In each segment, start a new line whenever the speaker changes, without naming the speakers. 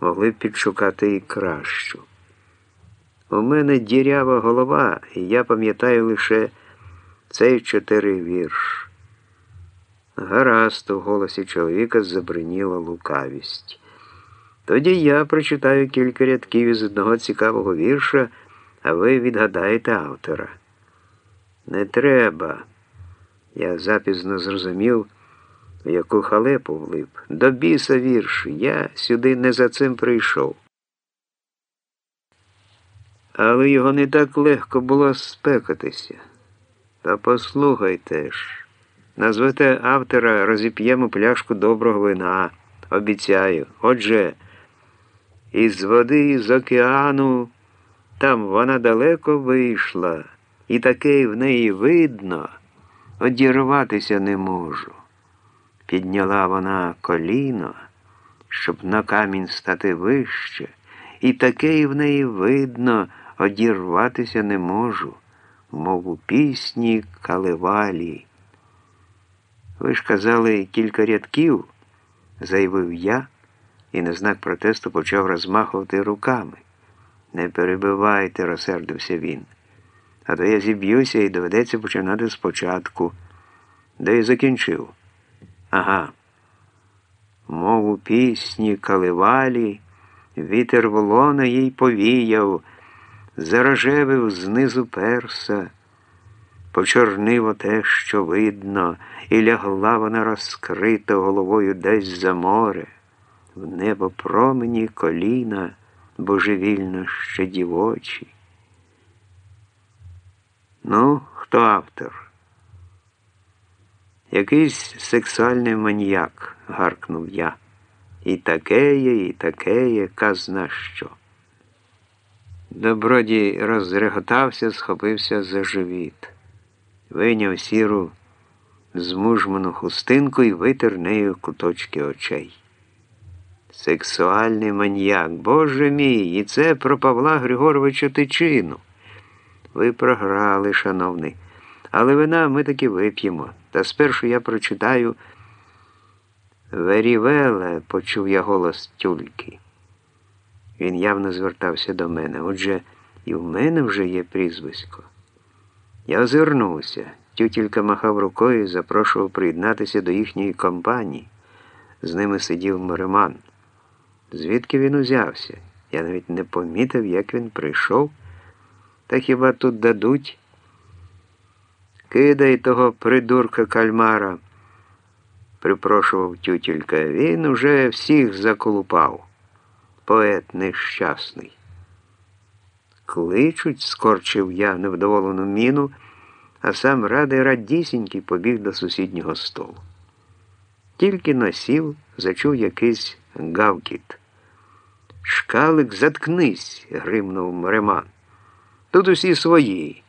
могли б підшукати і кращу. У мене дірява голова, і я пам'ятаю лише цей чотири вірш. Гаразд, у голосі чоловіка забриніла лукавість. Тоді я прочитаю кілька рядків із одного цікавого вірша, а ви відгадаєте автора. Не треба. Я запізно зрозумів, яку халепу влип. До біса вірш, я сюди не за цим прийшов. Але його не так легко було спекатися. Та послухайте ж, назвете автора, розіп'ємо пляшку доброго вина. Обіцяю. Отже, із води, з океану, там вона далеко вийшла, і таке в неї видно, одірватися не можу. Підняла вона коліно, щоб на камінь стати вище, і таке в неї видно, одірватися не можу, мов у пісні каливалі. Ви ж казали кілька рядків, заявив я і на знак протесту почав розмахувати руками. Не перебивайте, розсердився він. А то я зіб'юся і доведеться починати спочатку, де й закінчив. Ага. Мов у пісні каливалі, вітер волона їй повіяв, зарожевив знизу перса, почорнив те, що видно, і лягла вона розкрита головою десь за море, в небо промені коліна, божевільно ще дівочі. Ну, хто автор? Якийсь сексуальний маніяк, гаркнув я. І таке є, і таке є, казна що. Добродій розреготався, схопився за живіт, вийняв сіру змужману хустинку і витер нею куточки очей. Сексуальний маніяк, Боже мій, і це про Павла Григоровича Тичину. Ви програли, шановний, але вина ми таки вип'ємо. Та спершу я прочитаю Верівеле, почув я голос тюльки. Він явно звертався до мене. Отже, і в мене вже є прізвисько. Я озирнувся. Тютілька махав рукою і запрошував приєднатися до їхньої компанії. З ними сидів Мореман. Звідки він узявся? Я навіть не помітив, як він прийшов. Та хіба тут дадуть? Кидай того придурка кальмара, припрошував тютілька. Він уже всіх заколупав. Поет нещасний. Кличуть, скорчив я невдоволену міну, а сам радий радісінький побіг до сусіднього столу. Тільки носів, зачув якийсь гавкіт. Шкалик, заткнись, гримнув Мареман. Тут усі свої.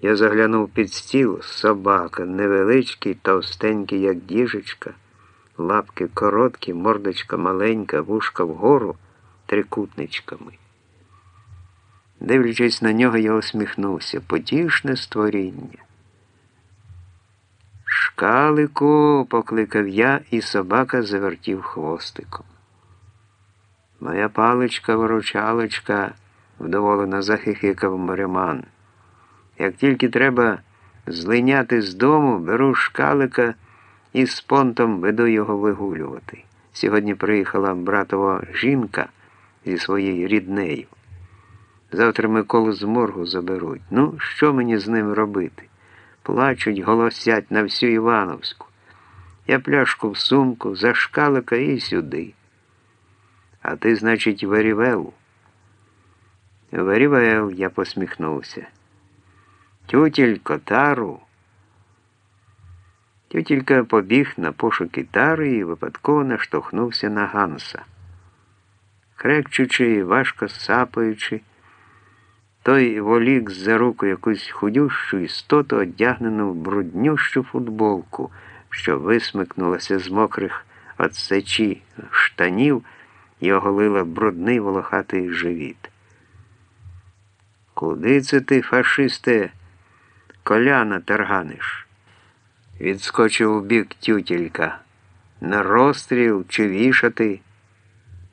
Я заглянув під стіл собака, невеличкий, товстенький, як діжечка, лапки короткі, мордочка маленька, вушка вгору трикутничками. Дивлячись на нього, я усміхнувся. Потішне створіння. Шкалику, покликав я, і собака завертів хвостиком. Моя паличка виручалочка вдоволено захихикав Мариман. Як тільки треба злиняти з дому, беру шкалика і з понтом веду його вигулювати. Сьогодні приїхала братова жінка зі своєю ріднею. Завтра Миколу з моргу заберуть. Ну, що мені з ним робити? Плачуть, голосять на всю Івановську. Я пляшку в сумку, за шкалика і сюди. А ти, значить, Верівелу. Верівел, я посміхнувся. Тютілько тару. Тютілька побіг на пошуки тари і випадково наштовхнувся на Ганса. Крекчучи і важко сапаючи, той волік за руку якусь худющу істоту, одягнену в бруднющу футболку, що висмикнулася з мокрих от сечі штанів і оголила брудний волохатий живіт. Куди це ти, фашисте, коляна тарганиш? Відскочив у бік тютілька. на розстріл чи вішати.